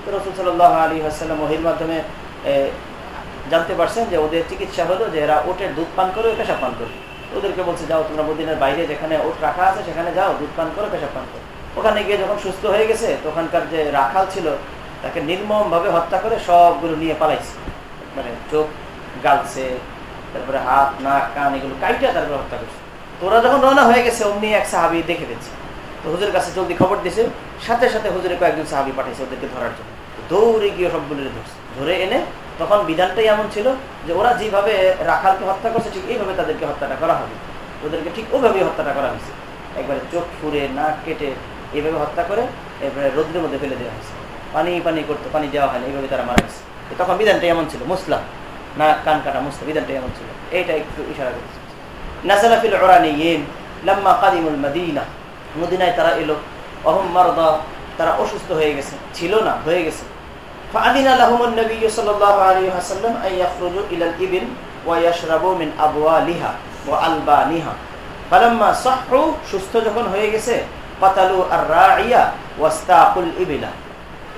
তো রসুল সাল্লাহ আলী হাসাল্লাম মহির মাধ্যমে জানতে পারছেন যে ওদের চিকিৎসা হলো যে এরা ওটের দুধ পান করে পেশা পান করে। ওদেরকে বলছে, যাও তোমরা মদিনার বাইরে যেখানে ওট রাখা আছে, সেখানে যাও, দুধ পান করো পেশা পান করো। ওখানে গিয়ে যখন সুস্থ হয়ে গেছে, তখনকার যে রাখাল ছিল, তাকে নির্মমভাবে হত্যা করে সবগুলো নিয়ে পালাইছে। মানে চোখ গালছে, তারপরে হাত, নাক, কান, এগুলো কাইটা তারপরে হত্যা করছে। তোরা যখন রওনা হয়ে গেছে, অমনি এক সাহাবি দেখে দিচ্ছে তো হুজুরের কাছে জলদি খবর দিয়েছে, সাথে সাথে হুজুরে কয়েকজন সাহাবি পাঠিয়েছে ওদেরকে ধরার জন্য। দৌড়ে গিয়ে সবগুলো ধরছে। ধরে এনে তখন বিধানটাই এমন ছিল যে ওরা যেভাবে রাখালকে হত্যা করছে, ঠিক এইভাবে তাদেরকে হত্যাটা করা হবে। ওদেরকে ঠিক ওইভাবেই হত্যাটা করা হয়েছে। একবারে চোখ ফুরে নাক কেটে এইভাবে হত্যা করে এবারে রোদ্রের মধ্যে ফেলে দেওয়া হয়েছে। পানি পানি করতে, পানি দেওয়া হয়নি, এইভাবে তারা মারা গেছে। তখন বিধানটা এমন ছিল, মুসলাম। না কান কাটা মুসলা বিধানটা এমন ছিল। এইটা একটু ইশারা করেছে। নাসালাফিল ওরানিয়িন লাম্মা কাদিমুল মদিনা মদিনায় তারা এলো অহম মারদা তারা অসুস্থ হয়ে গেছে ছিল না হয়ে গেছে فأذن لهم النبي صلى الله عليه وسلم أن يخرجوا إلى الإبل ويشربوا من أبوالها وألبانها فلما صحوا সুস্থ যখন হয়ে গেছে قتلوا الراعية واستاقوا الإبل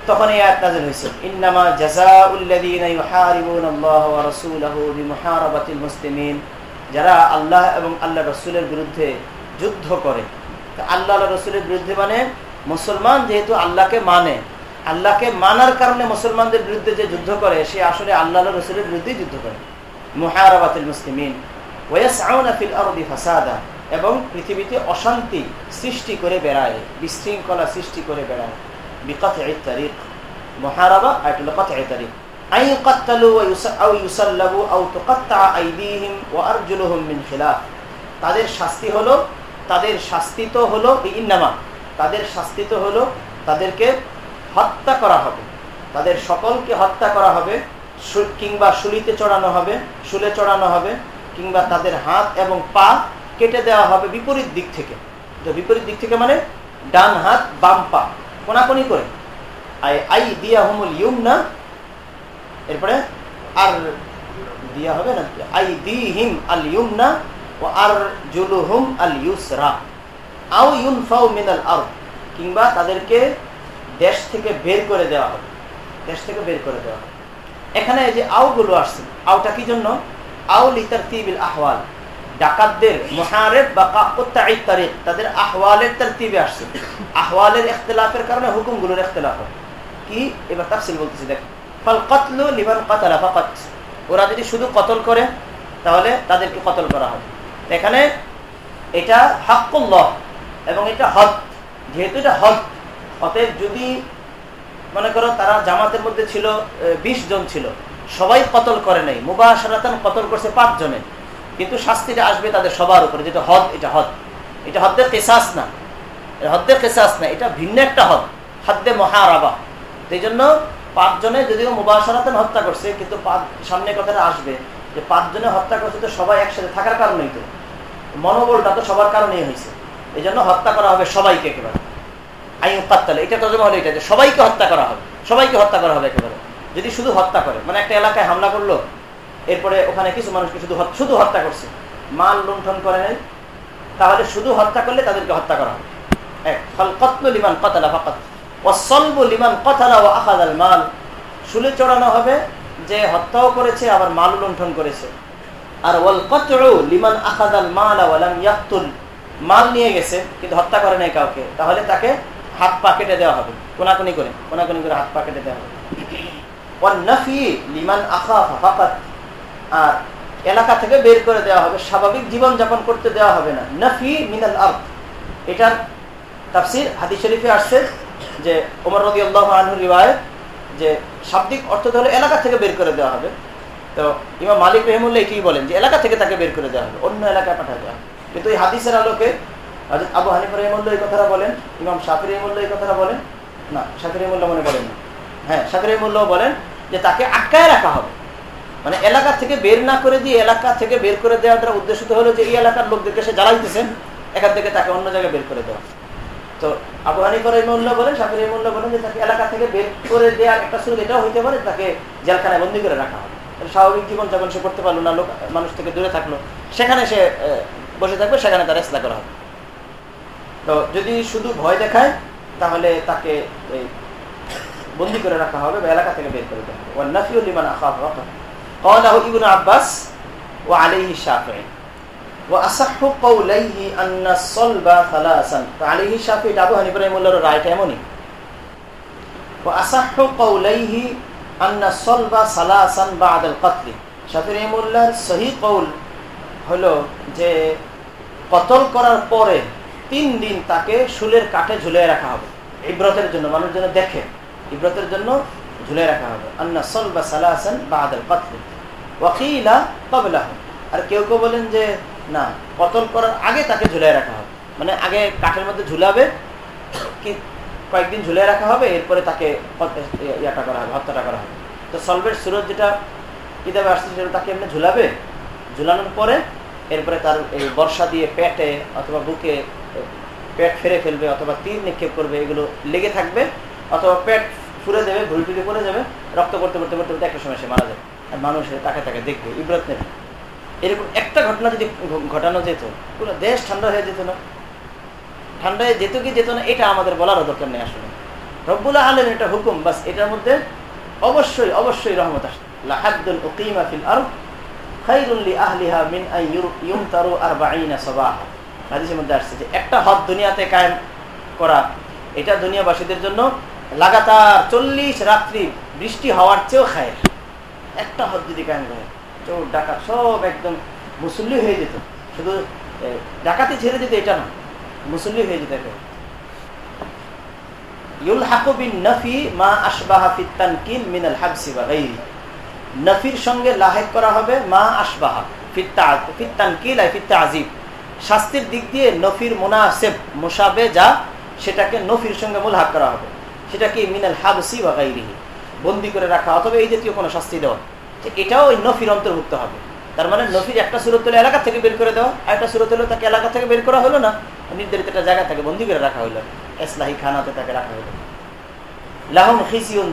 তখন এই আয়াত নাযিল হয়েছে ইন্নামা জাযাউল্লাযীনা ইউহারিবুনাল্লাহ ওয়া রাসূলাহু বিমুহারাবাতিল মুসলিমিন যারা আল্লাহ এবং আল্লাহ রসুলের বিরুদ্ধে যুদ্ধ করে। আল্লাহ রসুলের বিরুদ্ধে মানে মুসলমান যেহেতু আল্লাহকে মানে আল্লাহকে মানার কারণে মুসলমানদের বিরুদ্ধে যে যুদ্ধ করে, সে আসলে আল্লাহ রসুলের বিরুদ্ধেই যুদ্ধ করে। মুহারাবাতুল মুসলিমিন। এবং পৃথিবীতে অশান্তি সৃষ্টি করে বেড়ায়, বিশৃঙ্খলা সৃষ্টি করে বেড়ায়। বিকাতঈ তারিক। মুহারাবা আয়াতুল কাতঈ তারিক। ইকাত্তালু ওয়া আও ইউসাল্লাবু আও তুকাত্তা আইদিহিম ওয়া আরজুলুহুম মিন তাদের শাস্তি হলো, তাদের শাস্তি তো হলো ইন্নামা তাদের শাস্তি তো হলো, তাদেরকে হত্যা করা হবে। তাদের সকলকে হত্যা করা হবে। কিংবা শুলিতে চড়ানো হবে, শুলে চড়ানো হবে, কিংবা তাদের হাত এবং পা কেটে দেওয়া হবে বিপরীত দিক থেকে। তো বিপরীত দিক থেকে মানে ডান হাত, বাম পা। কোনাকুনি করে। আই দিয়া হুমুল ইউম না এরপরে আর দিয়া হবে না। আই দি হিম আল ইউম না ও আর জুলুহুম আল ইউসরা আও ইউনফাউ মিনাল আর কিংবা তাদেরকে দেশ থেকে বের করে দেওয়া হবে। দেশ থেকে বের করে দেওয়া হবে। এখানে যে আউগুলো আসছে আউটা কি জন্য? আউ লিতার তিবিল আহওয়াল। ডাকাতদের মহারেব বা তারিখ, তাদের আহওয়ালের তার তিবে আসছে। আহওয়ালের এখতলাফের কারণে হুকুমগুলোর এখতলাফ কি? এবার তাফসিল বলতেছি দেখ কতলু ওরা যদি শুধু কতল করে, তাহলে তাদেরকে কতল করা হবে। এখানে এটা হাক্কুল্লাহ এবং এটা হদ। যেহেতু এটা হদ, অতএব যদি মনে করো তারা জামাতের মধ্যে ছিল বিশ জন ছিল, সবাই কতল করে নাই মুবাসারাতান কতল করছে পাঁচ জনে কিন্তু শাস্তিটা আসবে তাদের সবার উপরে যেটা হদ, এটা হদ। এটা হদ্দে কেসাস না। হদ্দে কেসাস না, এটা ভিন্ন একটা হদ, হদ্দে মহারাবা। সেই জন্য পাঁচজনে যদিও মুবাসারাতান হত্যা করছে, কিন্তু সামনে কথাটা আসবে যে পাঁচজনে হত্যা করছে তো সবাই একসাথে থাকার কারণেই তো। মনোবলটা তো সবার কারণেই হয়েছে। এই জন্য হত্যা করা হবে সবাইকে একেবারে। আইন কাত্তালে, এটা তর্জমা হলো এটা, যে সবাইকে হত্যা করা হবে, সবাইকে হত্যা করা হবে একেবারে। যদি শুধু হত্যা করে মানে একটা এলাকায় হামলা করল, এরপরে ওখানে কিছু মানুষকে শুধু শুধু হত্যা করছে, মাল লুণ্ঠন করে নেই, তাহলে শুধু হত্যা করলে তাদেরকে হত্যা করা হবে। এক, ফল, কতল লিমান কতালা ফাকাত। অসল্ব লিমান কতালা ও আখাদ মাল। শুলে চড়ানো হবে যে হত্যাও করেছে, আবার মাল লুণ্ঠন করেছে। আর ওয়াল কতরু লিমান আখাদ আল মাল ওয়ালাম ইয়াক্তুল। মাল নিয়ে গেছে, কিন্তু হত্যা করে নাই কাউকে। তাহলে তাকে হাত পা কেটে দেওয়া হবে। কোনাকুনি করে কোনাকুনি করে হাত পা কেটে দেওয়া হবে। লিমান আর এলাকা থেকে বের করে দেওয়া হবে, স্বাভাবিক জীবন যাপন করতে দেওয়া হবে না। নফি মিনাল আর্থ এটার তাফসির হাদিস শরীফে আসছে। যে ওমর রদি আল্লাহ আনহুর রিবায়ত যে শাব্দিক অর্থ হলে এলাকা থেকে বের করে দেওয়া হবে। তো ইমাম মালিক রহমুল্লাহ এটাই বলেন যে এলাকা থেকে তাকে বের করে দেওয়া হবে, অন্য এলাকায় পাঠাতে দেওয়া কিন্তু এই হাদিসের আলোকে আবু হানিফ রহমুল্লাহ এই কথাটা বলেন, ইমাম শাকির রহমুল্লাহ এই কথাটা বলেন, না শাকির রহমুল্লাহ মনে করেন না। হ্যাঁ শাকির রহমুল্লাহ বলেন যে তাকে আটকায় রাখা হবে। মানে এলাকা থেকে বের না করে দিয়ে এলাকা থেকে বের করে দেওয়ার দ্বারা উদ্দেশ্য হলো যে এই এলাকার লোকদেরকে সে জ্বালাইতেছেন এখান থেকে তাকে অন্য জায়গায় বের করে দেওয়া তো আবু হানিফ রহমুল্লাহ বলেন শাকির রহমুল্লাহ বলেন যে তাকে এলাকা থেকে বের করে দেওয়ার একটা সুযোগ এটাও হইতে পারে তাকে জেলখানায় বন্দি করে রাখা হবে স্বাভাবিক জীবন যাপন সে করতে পারলো না লোক মানুষ থেকে দূরে থাকলো সেখানে সে বসে থাকবে সেখানে তার এসলা করা হবে তো যদি শুধু ভয় দেখায় তাহলে তাকে বন্দি করে রাখা হবে বা এলাকা থেকে বের করে দেওয়া হবে ওয়ান্নাফিউল লিমান আখাফ قاله ابن عباس وعليه الشافعي واصح قوليه ان الصلب ثلاثا فعليه الشافعي ابو حنيفه رحمه الله রায়টা এমনই واصح قوليه ان الصلب ثلاثا بعد القتل শাফি রহিমুল্লাহর সহি কৌল হলো যে কতল করার পরে তিন দিন তাকে শুলের কাঠে ঝুলিয়ে রাখা হবে ইব্রতের জন্য মানুষ যেন দেখে ইব্রতের জন্য ঝুলে রাখা হবে আন্না সলবা সালাহান বা আদল পাতলি ওয়াকিলা কবলাহ আর কেউ কেউ বলেন যে না কতল করার আগে তাকে ঝুলে রাখা হবে। মানে আগে কাঠের মধ্যে ঝুলাবে, কি কয়েকদিন ঝুলে রাখা হবে, এরপরে তাকে ইয়াটা করা হবে হত্যাটা করা হবে। তো সলভের সুরত যেটা কিতাবে আসছে সেটা তাকে এমনি ঝুলাবে। ঝুলানোর পরে এরপরে তার এই বর্ষা দিয়ে পেটে অথবা বুকে পেট ফেরে ফেলবে অথবা তীর নিক্ষেপ করবে, এগুলো লেগে থাকবে, অথবা পেট ফুরে দেবে ভুল টুকে পড়ে যাবে, রক্ত করতে করতে করতে করতে একটা সময় সে মারা যাবে। আর মানুষ তাকে তাকে দেখবে, ইব্রত নেবে। এরকম একটা ঘটনা যদি ঘটানো যেত, পুরো দেশ ঠান্ডা হয়ে যেত না। ঠান্ডায় যেত কি যেত না, এটা আমাদের বলারও দরকার নেই আসলে। রব্বুল্লাহ আলেন এটা হুকুম, বাস এটার মধ্যে অবশ্যই অবশ্যই রহমত মিন আই ইউমতারু আরবাঈনা সাবাহা। যে একটা হদ দুনিয়াতে কায়েম করা, এটা দুনিয়াবাসীদের জন্য লাগাতার চল্লিশ রাত্রি বৃষ্টি হওয়ার চেয়েও খায় একটা হদ যদি কায়ন করে চোর ডাকাত, সব একদম মুসল্লি হয়ে যেত। শুধু ডাকাতি ছেড়ে যেত এটা না, মুসল্লি হয়ে যেত একেবারে। ইউলহাকু বিন নফি মা আশবাহা ফিত মিনাল হাবসি বা নফির সঙ্গে লাহেক করা হবে মা আশবাহা ফিত তা- আর ফিত তাজিব। শাস্তির দিক দিয়ে নফির সেটাকে নফির সঙ্গে করা হবে। মিনাল হাবসি বা বন্দি করে রাখা, অথবা এই জাতীয় কোনো শাস্তি দেওয়া। এটাও ওই নফির অন্তর্ভুক্ত হবে। তার মানে নফির একটা সুরত হলে এলাকা থেকে বের করে দেওয়া আর একটা সুরত হলে তাকে এলাকা থেকে বের করা হলো না, নির্ধারিত একটা জায়গা থেকে বন্দি করে রাখা হলো। এসলাহি খানাতে তাকে রাখা হলো। লাহুম খিসিউন